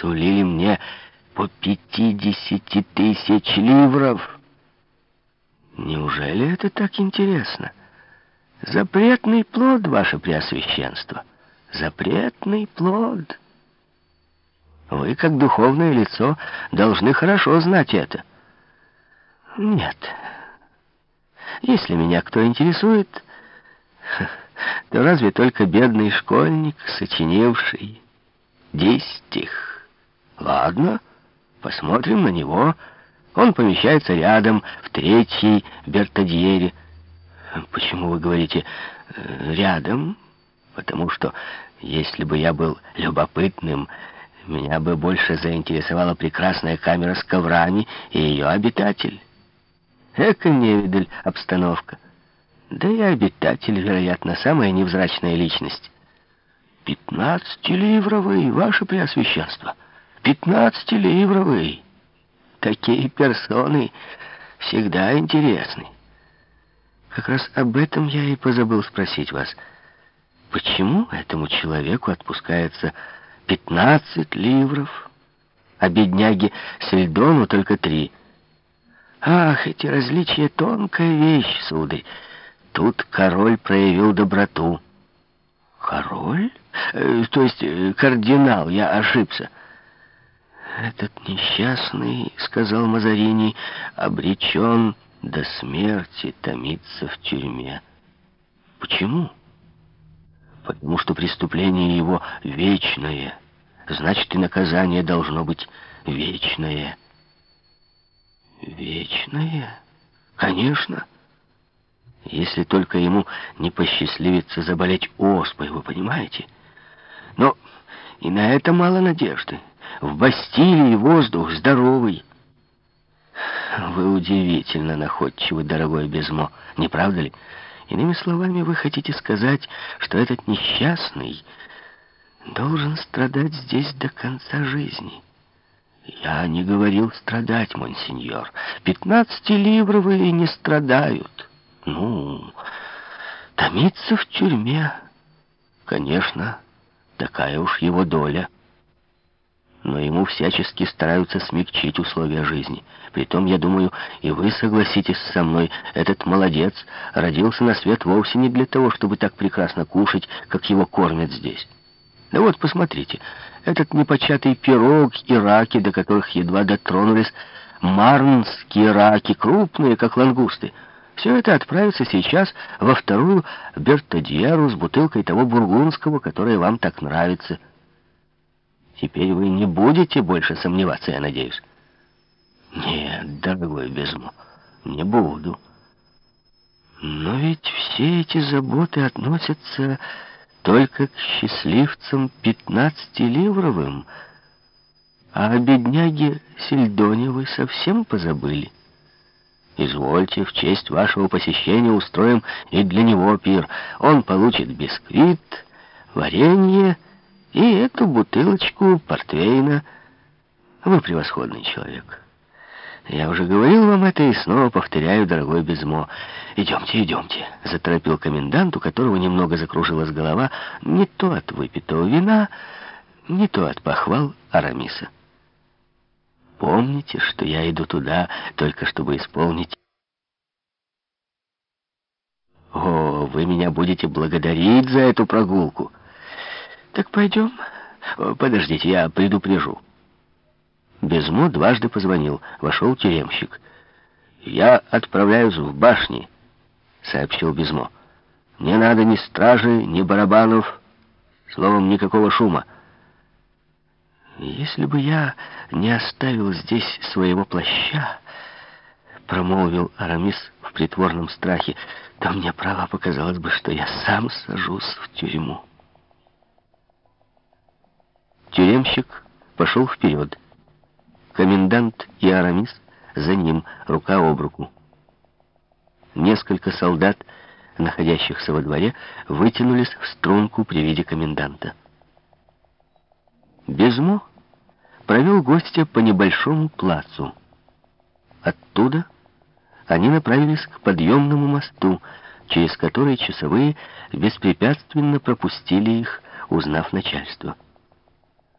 сулили мне по пятидесяти тысяч ливров. Неужели это так интересно? Запретный плод, ваше преосвященство. Запретный плод. Вы, как духовное лицо, должны хорошо знать это. Нет. Если меня кто интересует, то разве только бедный школьник, сочинивший десятих. Ладно, посмотрим на него. Он помещается рядом, в третьей Бертадьере. Почему вы говорите э, «рядом»? Потому что, если бы я был любопытным, меня бы больше заинтересовала прекрасная камера с коврами и ее обитатель. Эка невидаль обстановка. Да и обитатель, вероятно, самая невзрачная личность. Пятнадцатиливровый, ваше преосвященство. Пятнадцатиливровый. Такие персоны всегда интересны. Как раз об этом я и позабыл спросить вас. Почему этому человеку отпускается пятнадцать ливров, а бедняге Сельдону только три? Ах, эти различия — тонкая вещь, сударь. Тут король проявил доброту. Король? Э, то есть э, кардинал, я ошибся. Этот несчастный, сказал Мазарини, обречен до смерти томиться в тюрьме. Почему? Потому что преступление его вечное. Значит, и наказание должно быть вечное. Вечное? Конечно. Если только ему не посчастливится заболеть оспой, вы понимаете? Но и на это мало надежды. В Бастилии воздух здоровый. Вы удивительно находчивы, дорогой Безмо, не правда ли? Иными словами, вы хотите сказать, что этот несчастный должен страдать здесь до конца жизни. Я не говорил страдать, монсеньор. Пятнадцатиливровые не страдают. Ну, томиться в тюрьме, конечно, такая уж его доля. Но ему всячески стараются смягчить условия жизни. Притом, я думаю, и вы согласитесь со мной, этот молодец родился на свет вовсе не для того, чтобы так прекрасно кушать, как его кормят здесь. Да вот, посмотрите, этот непочатый пирог и раки, до которых едва дотронулись, марнские раки, крупные, как лангусты — все это отправится сейчас во вторую Бертодьеру с бутылкой того бургундского, которое вам так нравится. Теперь вы не будете больше сомневаться, я надеюсь. Нет, дорогой Безмо, не буду. Но ведь все эти заботы относятся только к счастливцам пятнадцатиливровым, а о бедняге Сельдоне вы совсем позабыли. Извольте, в честь вашего посещения устроим и для него пир. Он получит бисквит, варенье и эту бутылочку портвейна. Вы превосходный человек. Я уже говорил вам это и снова повторяю, дорогой Безмо. Идемте, идемте, заторопил комендант, у которого немного закружилась голова, не то от выпитого вина, не то от похвал Арамиса. Помните, что я иду туда, только чтобы исполнить... О, вы меня будете благодарить за эту прогулку. Так пойдем. Подождите, я предупрежу. Безмо дважды позвонил. Вошел тюремщик. «Я отправляюсь в башни», — сообщил Безмо. «Мне надо ни стражи, ни барабанов, словом, никакого шума». «Если бы я не оставил здесь своего плаща, — промолвил Арамис в притворном страхе, — то мне право показалось бы, что я сам сажусь в тюрьму». Тюремщик пошел вперед. Комендант и Арамис за ним, рука об руку. Несколько солдат, находящихся во дворе, вытянулись в струнку при виде коменданта. Безмо провел гостя по небольшому плацу. Оттуда они направились к подъемному мосту, через который часовые беспрепятственно пропустили их, узнав начальство.